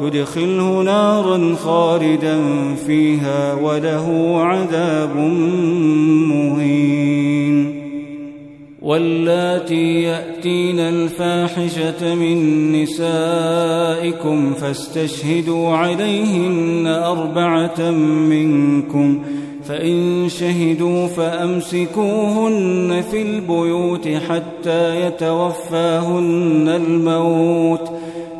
يدخله نارا خالدا فيها وله عذاب مهين. واللاتي ياتين الفاحشه من نسائكم فاستشهدوا عليهن اربعه منكم فان شهدوا فامسكوهن في البيوت حتى يتوفاهن الموت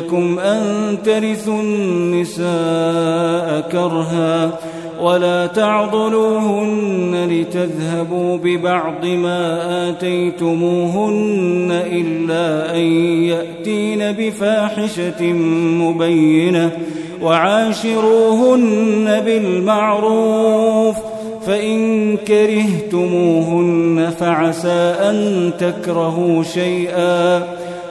لكم أن ترثوا النساء كرها ولا تعضلوهن لتذهبوا ببعض ما آتيتموهن إلا أن يأتين بفاحشة مبينة وعاشروهن بالمعروف فإن كرهتموهن فعسى أن تكرهوا شيئا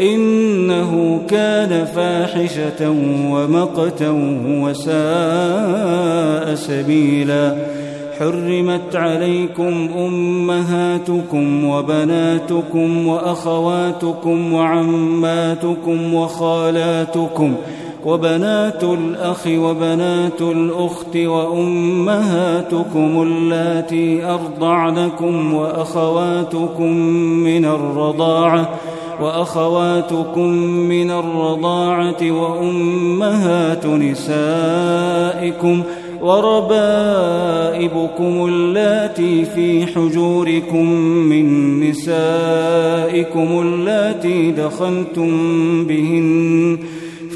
إنه كان فاحشة ومقتا وساء سبيلا. حرمت عليكم أمهاتكم وبناتكم وأخواتكم وعماتكم وخالاتكم وبنات الأخ وبنات الأخت وأمهاتكم اللاتي أرضعنكم وأخواتكم من الرضاعة وأخواتكم من الرضاعة وأمهات نسائكم وربائبكم اللاتي في حجوركم من نسائكم اللاتي دخلتم بهن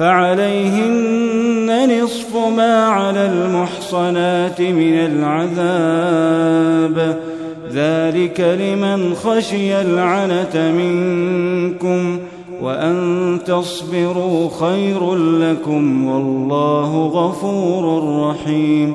فعليهن نصف ما على المحصنات من العذاب. ذلك لمن خشي العنة منكم وأن تصبروا خير لكم والله غفور رحيم.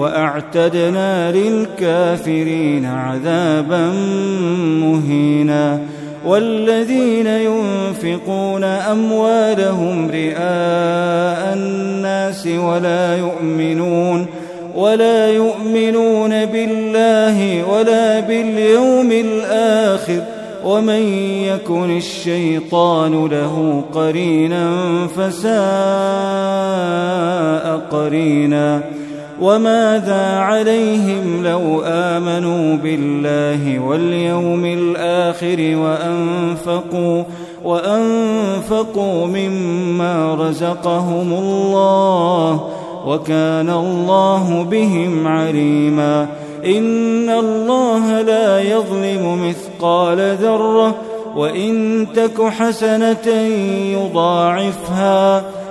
وأعتدنا للكافرين عذابا مهينا والذين ينفقون أموالهم رئاء الناس ولا يؤمنون ولا يؤمنون بالله ولا باليوم الآخر ومن يكن الشيطان له قرينا فساء قرينا وماذا عليهم لو آمنوا بالله واليوم الآخر وأنفقوا وأنفقوا مما رزقهم الله وكان الله بهم عليما إن الله لا يظلم مثقال ذرة وإن تك حسنة يضاعفها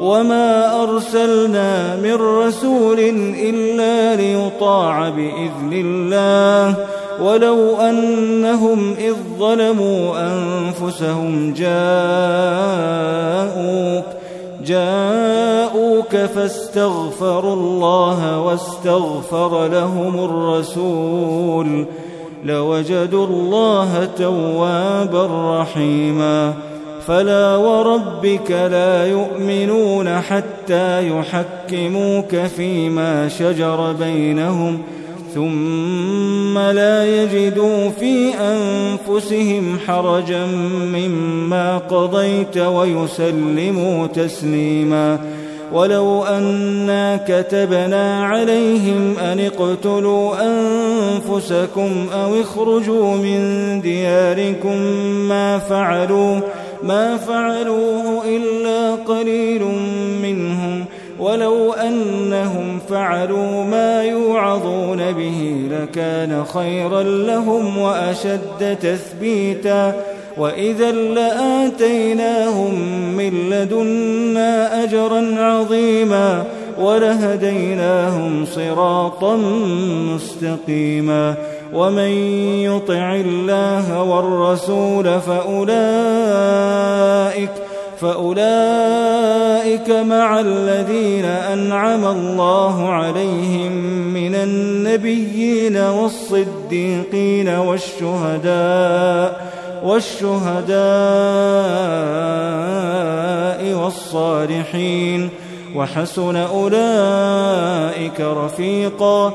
وما أرسلنا من رسول إلا ليطاع بإذن الله ولو أنهم إذ ظلموا أنفسهم جاءوك جاءوك فاستغفروا الله واستغفر لهم الرسول لوجدوا الله توابا رحيماً فلا وربك لا يؤمنون حتى يحكموك فيما شجر بينهم ثم لا يجدوا في أنفسهم حرجا مما قضيت ويسلموا تسليما. ولو أنا كتبنا عليهم أن اقتلوا أنفسكم أو اخرجوا من دياركم ما فعلوا ما فعلوه إلا قليل منهم ولو أنهم فعلوا ما يوعظون به لكان خيرا لهم وأشد تثبيتا وإذا لآتيناهم من لدنا أجرا عظيما ولهديناهم صراطا مستقيما ومن يطع الله والرسول فأولئك فأولئك مع الذين أنعم الله عليهم من النبيين والصديقين والشهداء والشهداء والصالحين وحسن أولئك رفيقا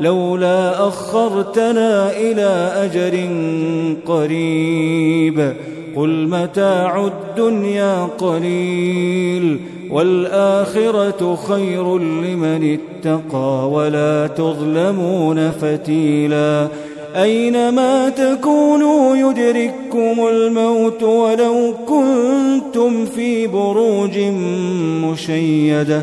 لولا أخرتنا إلى أجر قريب. قل متاع الدنيا قليل والآخرة خير لمن اتقى ولا تظلمون فتيلا. أينما تكونوا يدرككم الموت ولو كنتم في بروج مشيدة.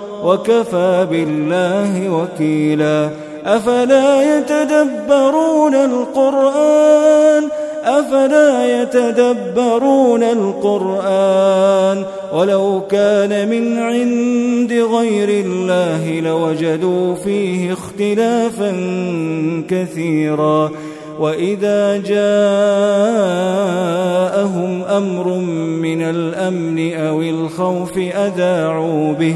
وكفى بالله وكيلا أفلا يتدبرون القرآن أفلا يتدبرون القرآن ولو كان من عند غير الله لوجدوا فيه اختلافا كثيرا وإذا جاءهم أمر من الأمن أو الخوف أذاعوا به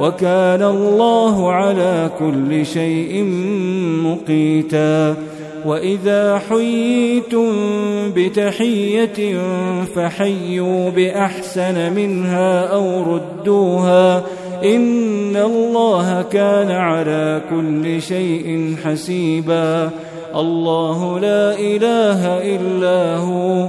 وكان الله على كل شيء مقيتا. وإذا حييتم بتحية فحيوا بأحسن منها أو ردوها. إن الله كان على كل شيء حسيبا. الله لا إله إلا هو.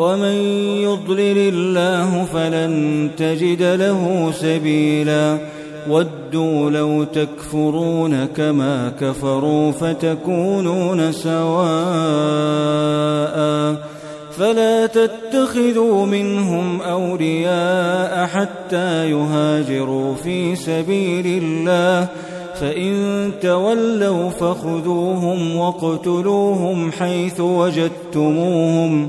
ومن يضلل الله فلن تجد له سبيلا. ودوا لو تكفرون كما كفروا فتكونون سواء. فلا تتخذوا منهم أولياء حتى يهاجروا في سبيل الله. فإن تولوا فخذوهم واقتلوهم حيث وجدتموهم.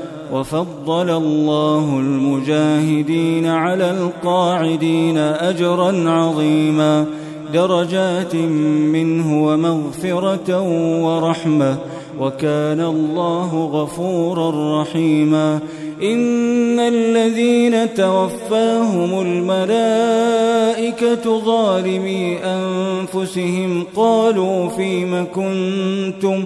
وفضل الله المجاهدين على القاعدين أجرا عظيما درجات منه ومغفرة ورحمة وكان الله غفورا رحيما. إن الذين توفاهم الملائكة ظالمي أنفسهم قالوا فيم كنتم؟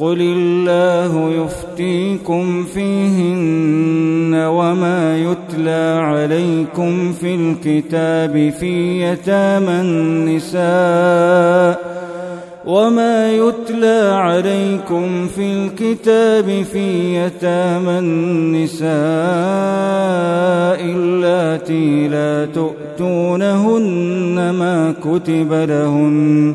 قل الله يفتيكم فيهن وما يتلى عليكم في الكتاب في يتامى النساء وما يتلى عليكم في الكتاب في يتامى النساء اللاتي لا تؤتونهن ما كتب لهن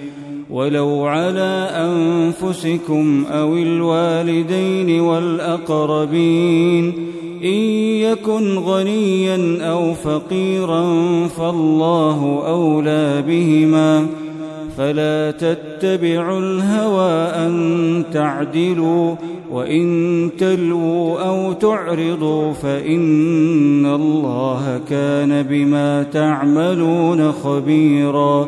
ولو على أنفسكم أو الوالدين والأقربين إن يكن غنيا أو فقيرا فالله أولى بهما فلا تتبعوا الهوى أن تعدلوا وإن تلووا أو تعرضوا فإن الله كان بما تعملون خبيرا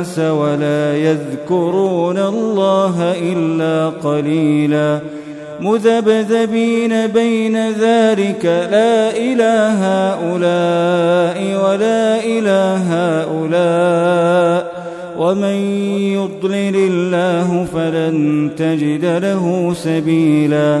الناس ولا يذكرون الله إلا قليلا. مذبذبين بين ذلك لا إله هؤلاء ولا إله هؤلاء. ومن يضلل الله فلن تجد له سبيلاً.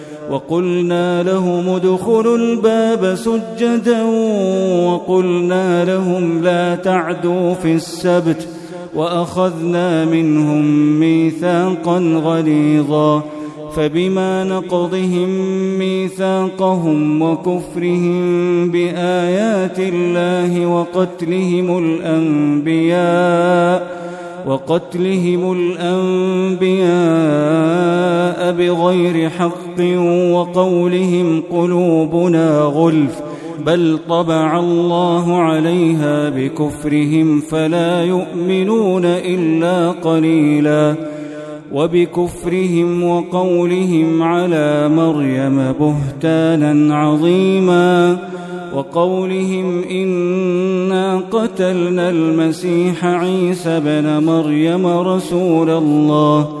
وقلنا لهم ادخلوا الباب سجدا وقلنا لهم لا تعدوا في السبت وأخذنا منهم ميثاقا غليظا فبما نقضهم ميثاقهم وكفرهم بآيات الله وقتلهم الأنبياء وقتلهم الأنبياء بغير حق وقولهم قلوبنا غلف بل طبع الله عليها بكفرهم فلا يؤمنون الا قليلا وبكفرهم وقولهم على مريم بهتانا عظيما وقولهم انا قتلنا المسيح عيسى بن مريم رسول الله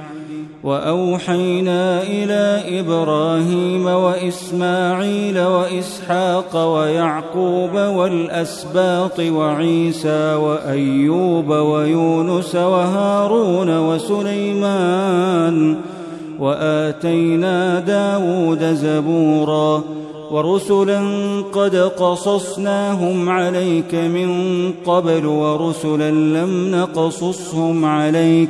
وأوحينا إلى إبراهيم وإسماعيل وإسحاق ويعقوب والأسباط وعيسى وأيوب ويونس وهارون وسليمان وآتينا داود زبورا ورسلا قد قصصناهم عليك من قبل ورسلا لم نقصصهم عليك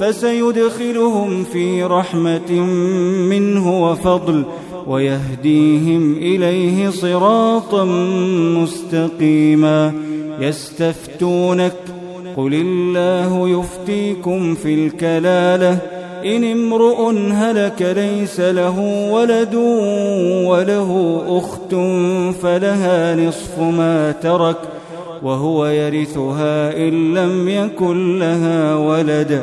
فسيدخلهم في رحمة منه وفضل ويهديهم إليه صراطا مستقيما. يستفتونك قل الله يفتيكم في الكلالة. إن امرؤ هلك ليس له ولد وله أخت فلها نصف ما ترك وهو يرثها إن لم يكن لها ولد.